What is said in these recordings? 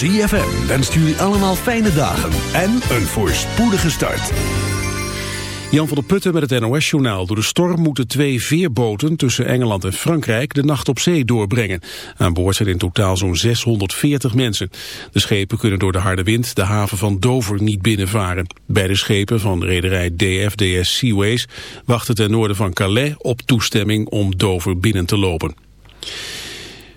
ZFM wenst jullie allemaal fijne dagen en een voorspoedige start. Jan van der Putten met het NOS-journaal. Door de storm moeten twee veerboten tussen Engeland en Frankrijk de nacht op zee doorbrengen. Aan boord zijn in totaal zo'n 640 mensen. De schepen kunnen door de harde wind de haven van Dover niet binnenvaren. Beide schepen van rederij DFDS Seaways wachten ten noorden van Calais op toestemming om Dover binnen te lopen.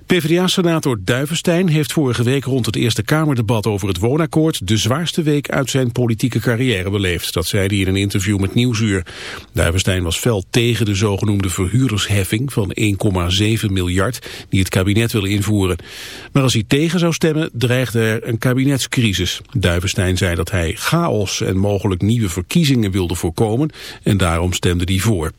PvdA-senator Duivenstein heeft vorige week rond het Eerste Kamerdebat over het woonakkoord de zwaarste week uit zijn politieke carrière beleefd. Dat zei hij in een interview met Nieuwsuur. Duivenstein was fel tegen de zogenoemde verhuurdersheffing van 1,7 miljard die het kabinet wil invoeren. Maar als hij tegen zou stemmen dreigde er een kabinetscrisis. Duivenstein zei dat hij chaos en mogelijk nieuwe verkiezingen wilde voorkomen en daarom stemde hij voor.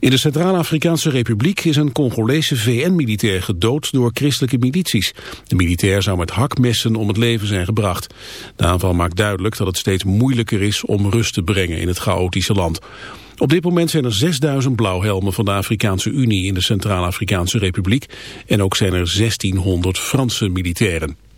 In de Centraal-Afrikaanse Republiek is een Congolese VN-militair gedood door christelijke milities. De militair zou met hakmessen om het leven zijn gebracht. De aanval maakt duidelijk dat het steeds moeilijker is om rust te brengen in het chaotische land. Op dit moment zijn er 6000 blauwhelmen van de Afrikaanse Unie in de Centraal-Afrikaanse Republiek en ook zijn er 1600 Franse militairen.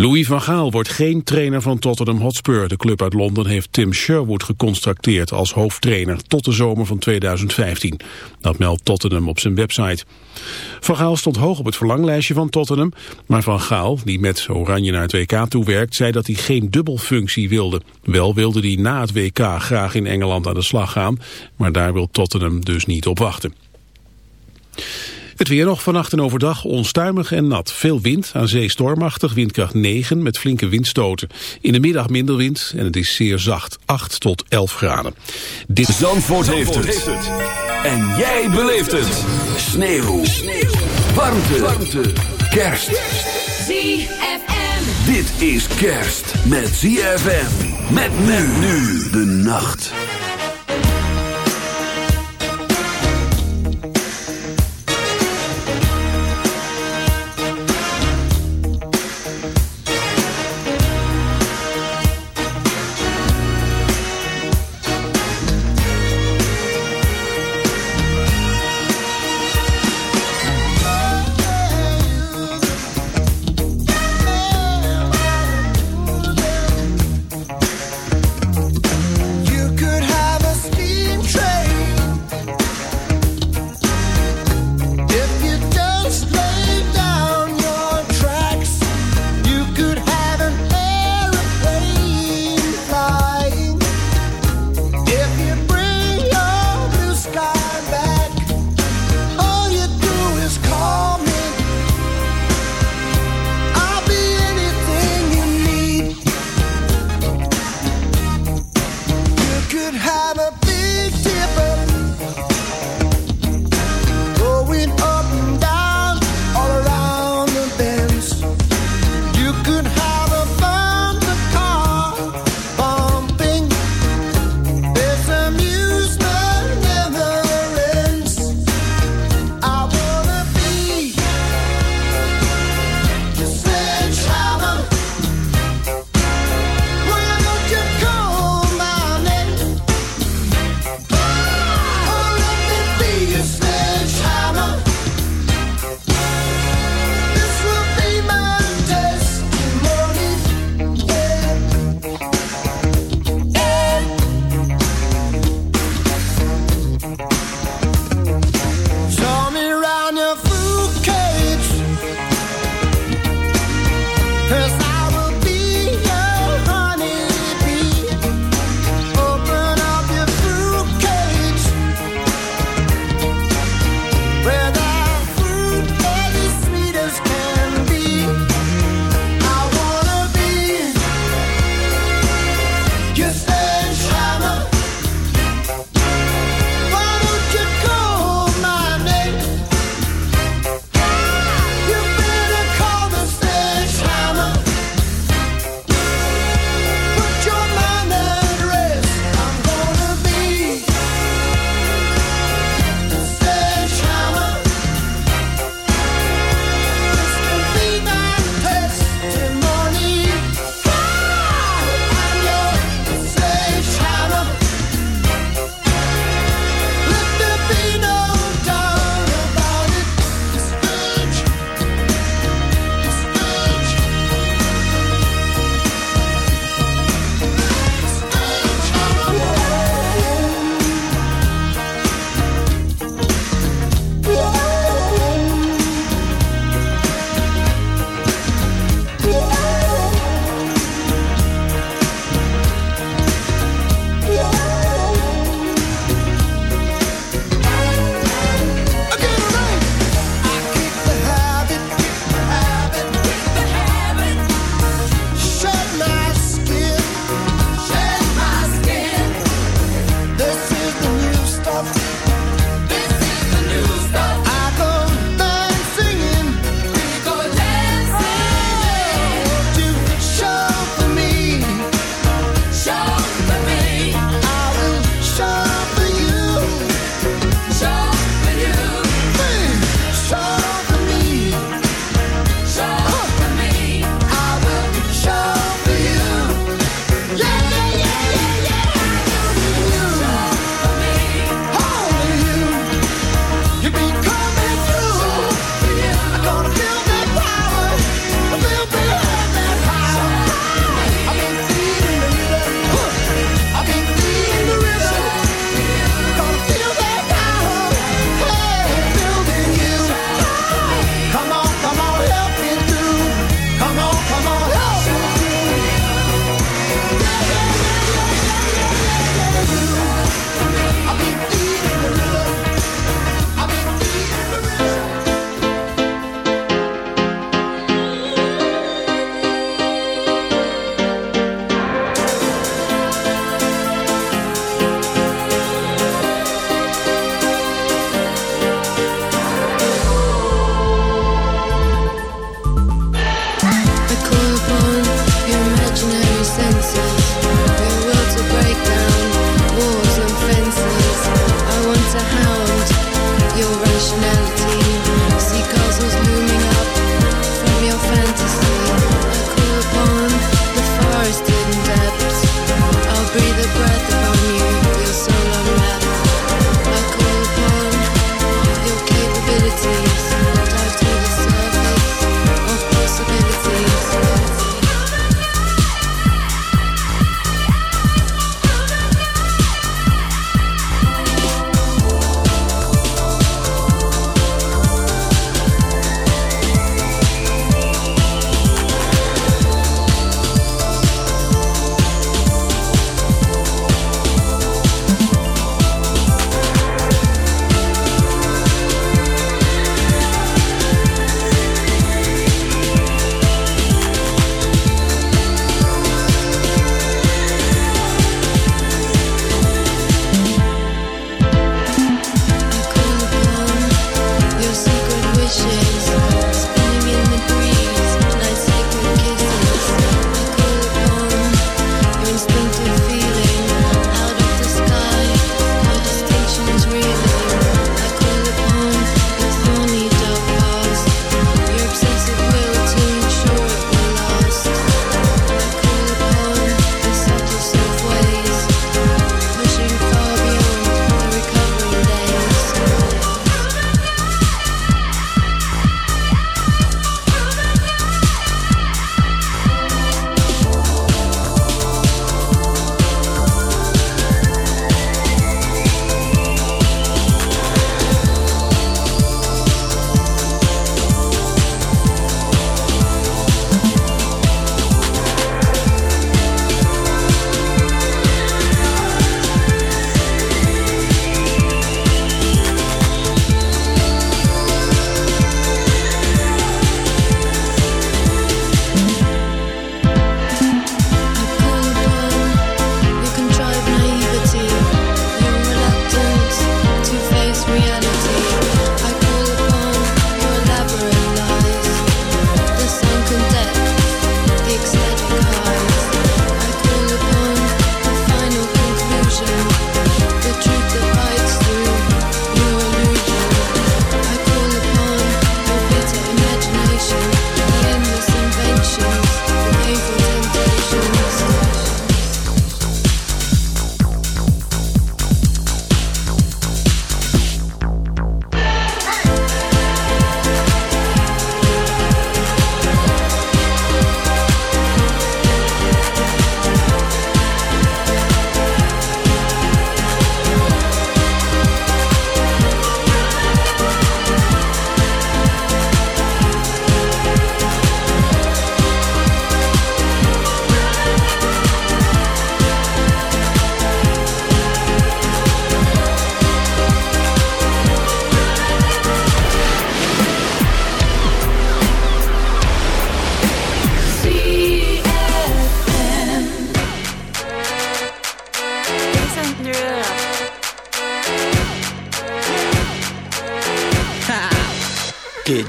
Louis van Gaal wordt geen trainer van Tottenham Hotspur. De club uit Londen heeft Tim Sherwood gecontracteerd als hoofdtrainer tot de zomer van 2015. Dat meldt Tottenham op zijn website. Van Gaal stond hoog op het verlanglijstje van Tottenham, maar Van Gaal, die met Oranje naar het WK toewerkt, zei dat hij geen dubbelfunctie wilde. Wel wilde hij na het WK graag in Engeland aan de slag gaan, maar daar wil Tottenham dus niet op wachten. Het weer nog vannacht en overdag onstuimig en nat. Veel wind, aan zee stormachtig, windkracht 9 met flinke windstoten. In de middag minder wind en het is zeer zacht, 8 tot 11 graden. Dit Zandvoort, Zandvoort heeft, het. En jij beleeft het. Sneeuw. Sneeuw. Warmte. Warmte. Kerst. ZFM. Dit is kerst met ZFM. Met men nu de nacht.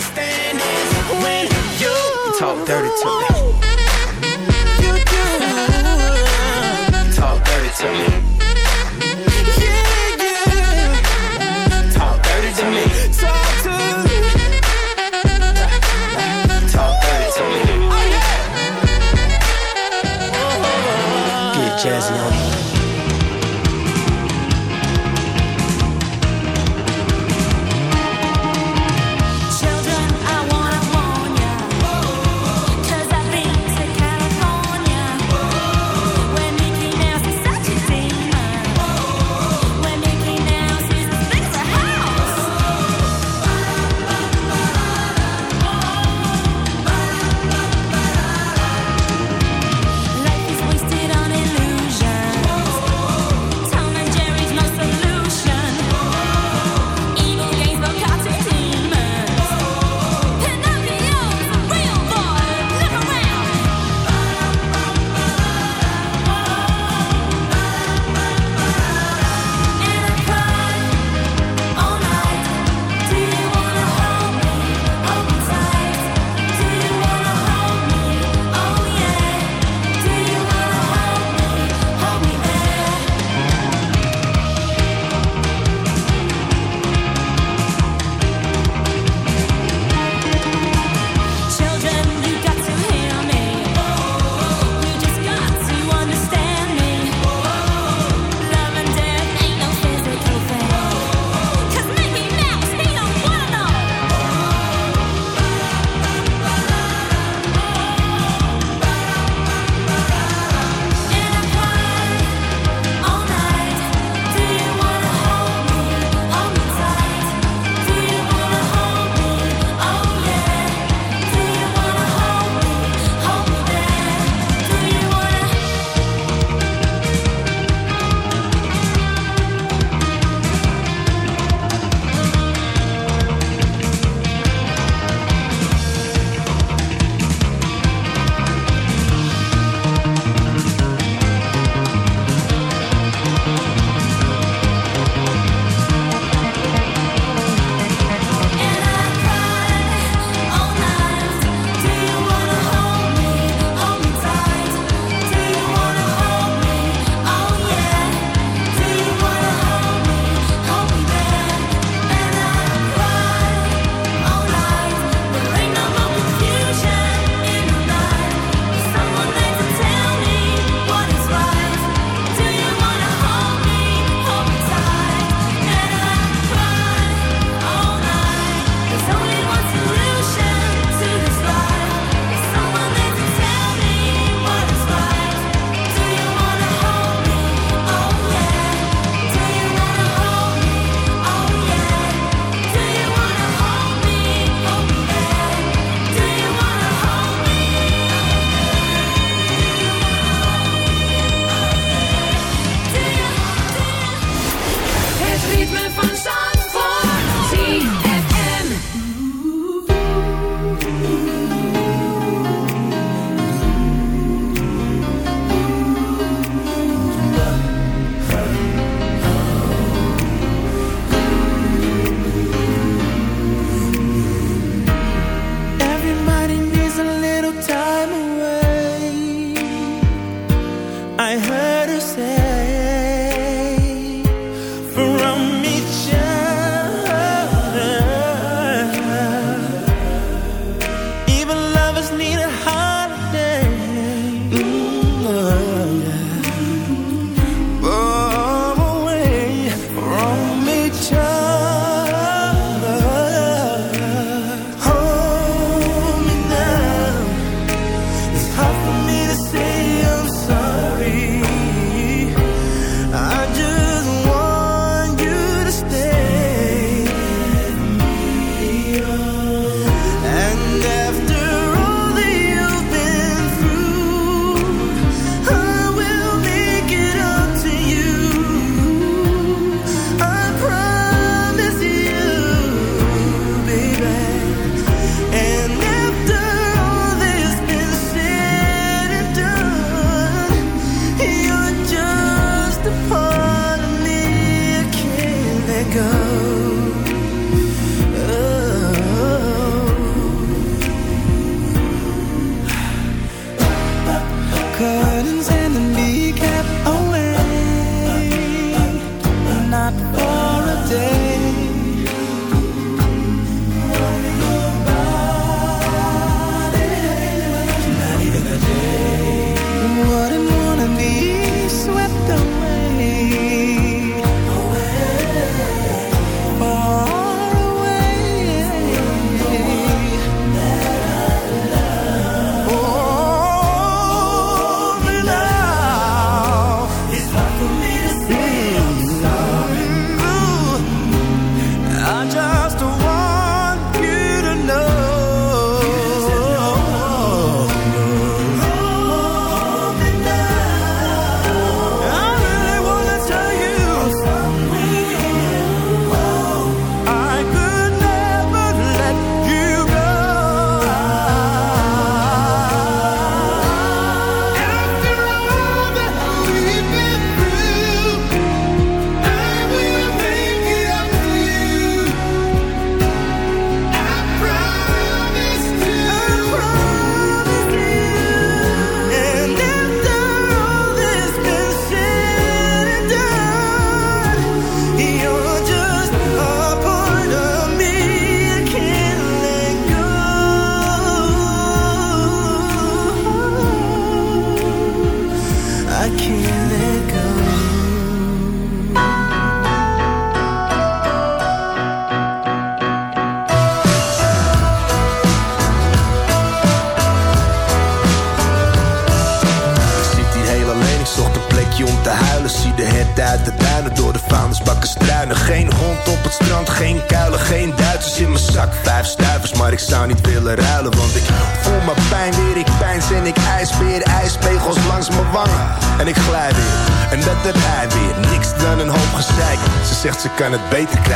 Understand is when you, talk dirty to me. You do. Talk dirty to me. Beter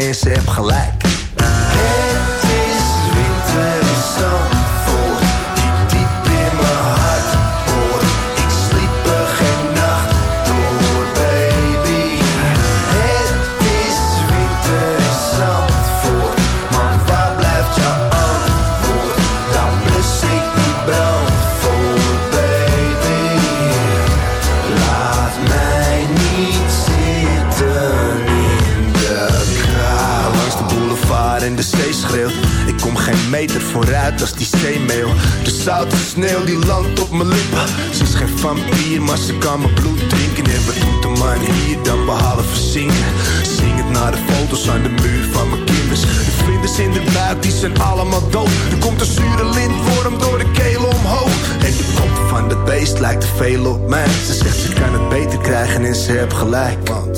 geen ze heb gelijk. Sneeuw die landt op mijn lippen. Ze is geen vampier, maar ze kan mijn bloed drinken. En wat doet de man hier dan behalve zingen? Zing het naar de foto's aan de muur van mijn kinders. De vlinders in de buik, die zijn allemaal dood. Er komt een zure lintworm door de keel omhoog. En de kop van het beest lijkt te veel op mij. Ze zegt ze kan het beter krijgen en ze heeft gelijk. Want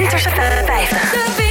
Winterse 50.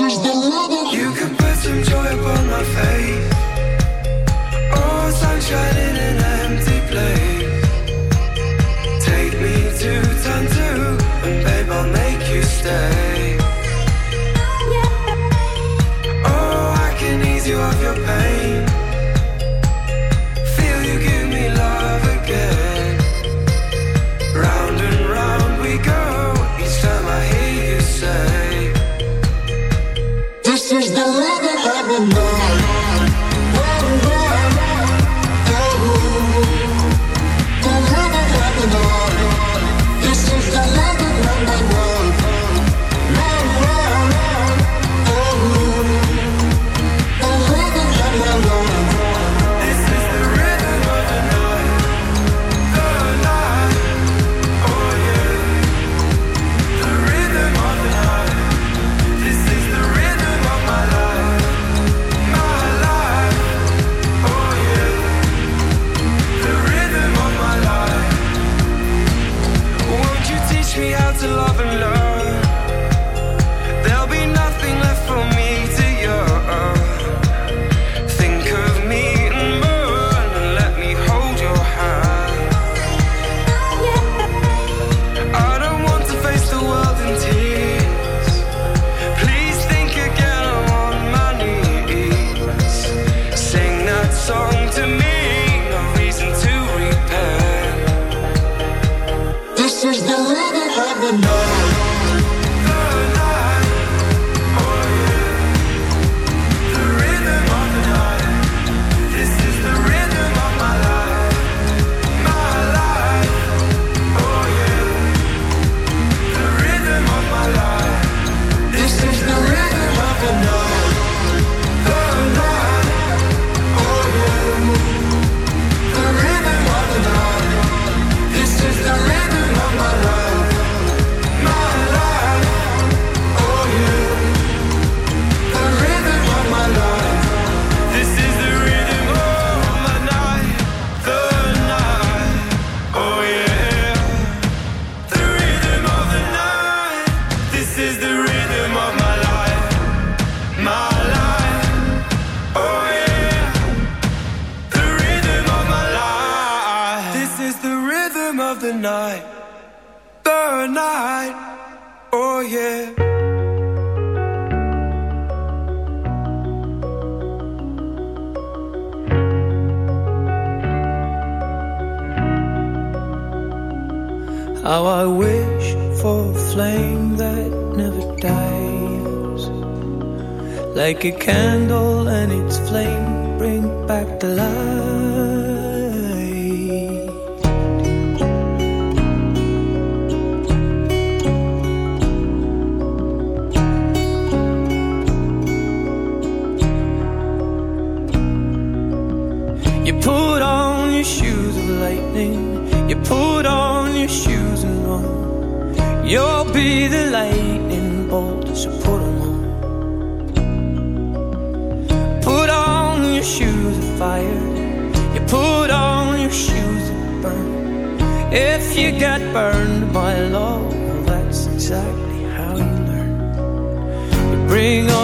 Is the like it can Bring on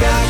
jack.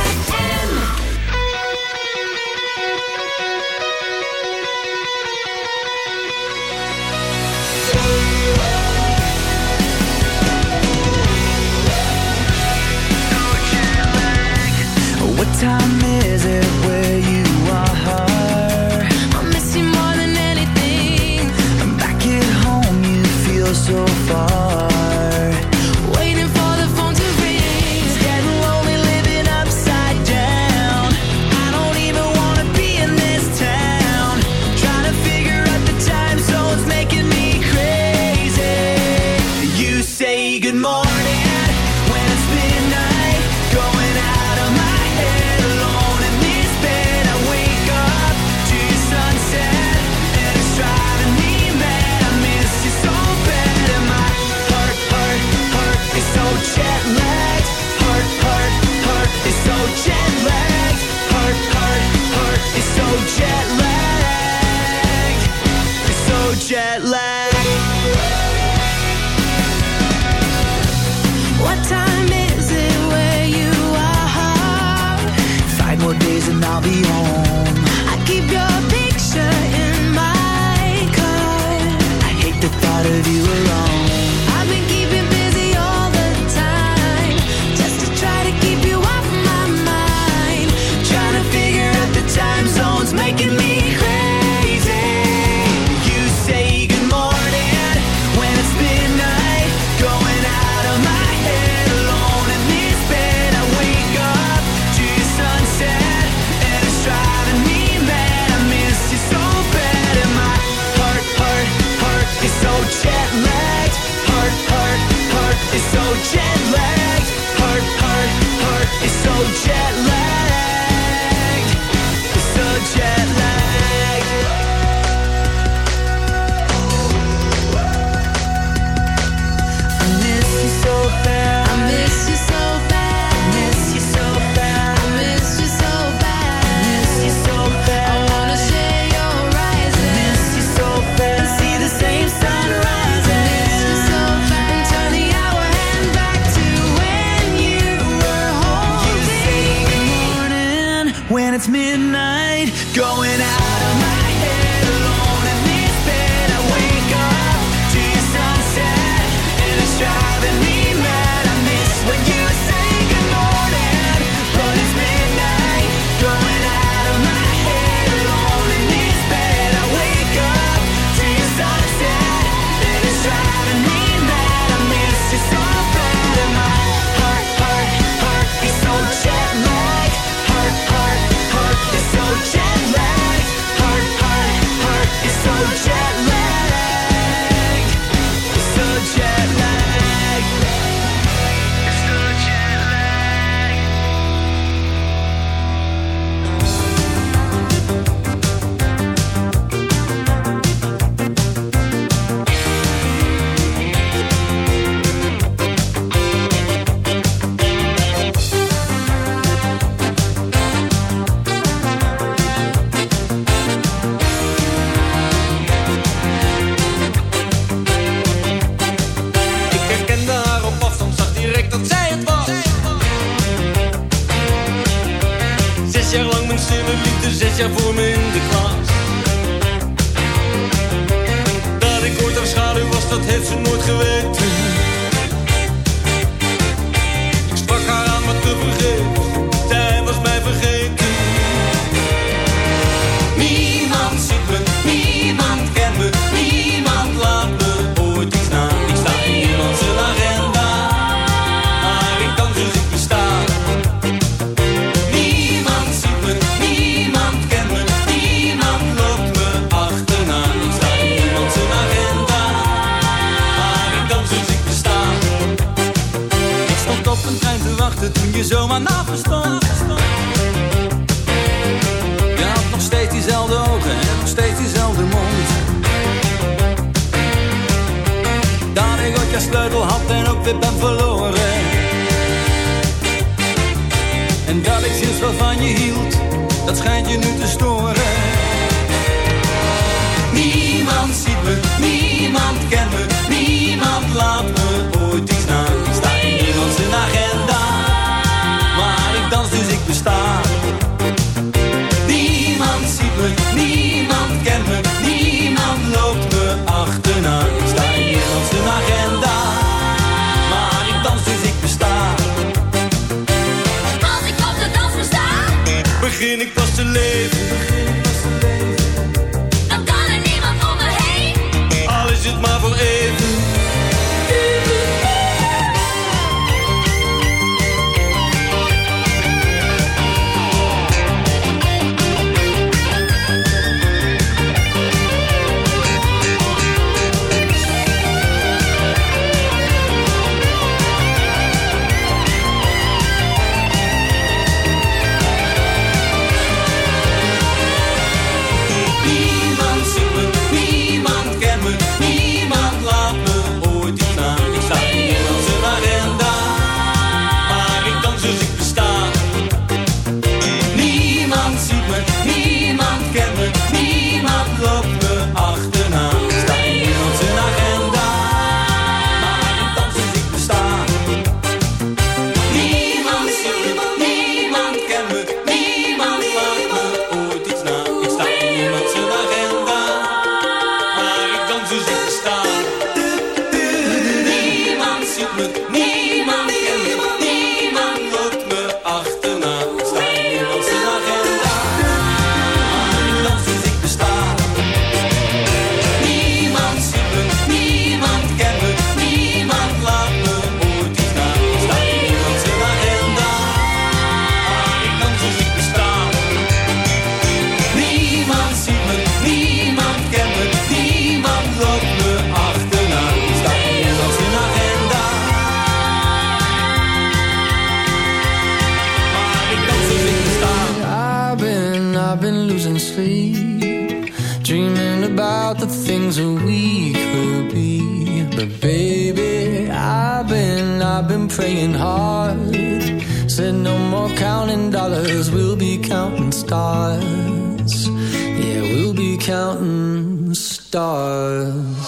counting dollars, we'll be counting stars. Yeah, we'll be counting stars.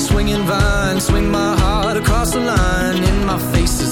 swinging vine, swing my heart across the line in my face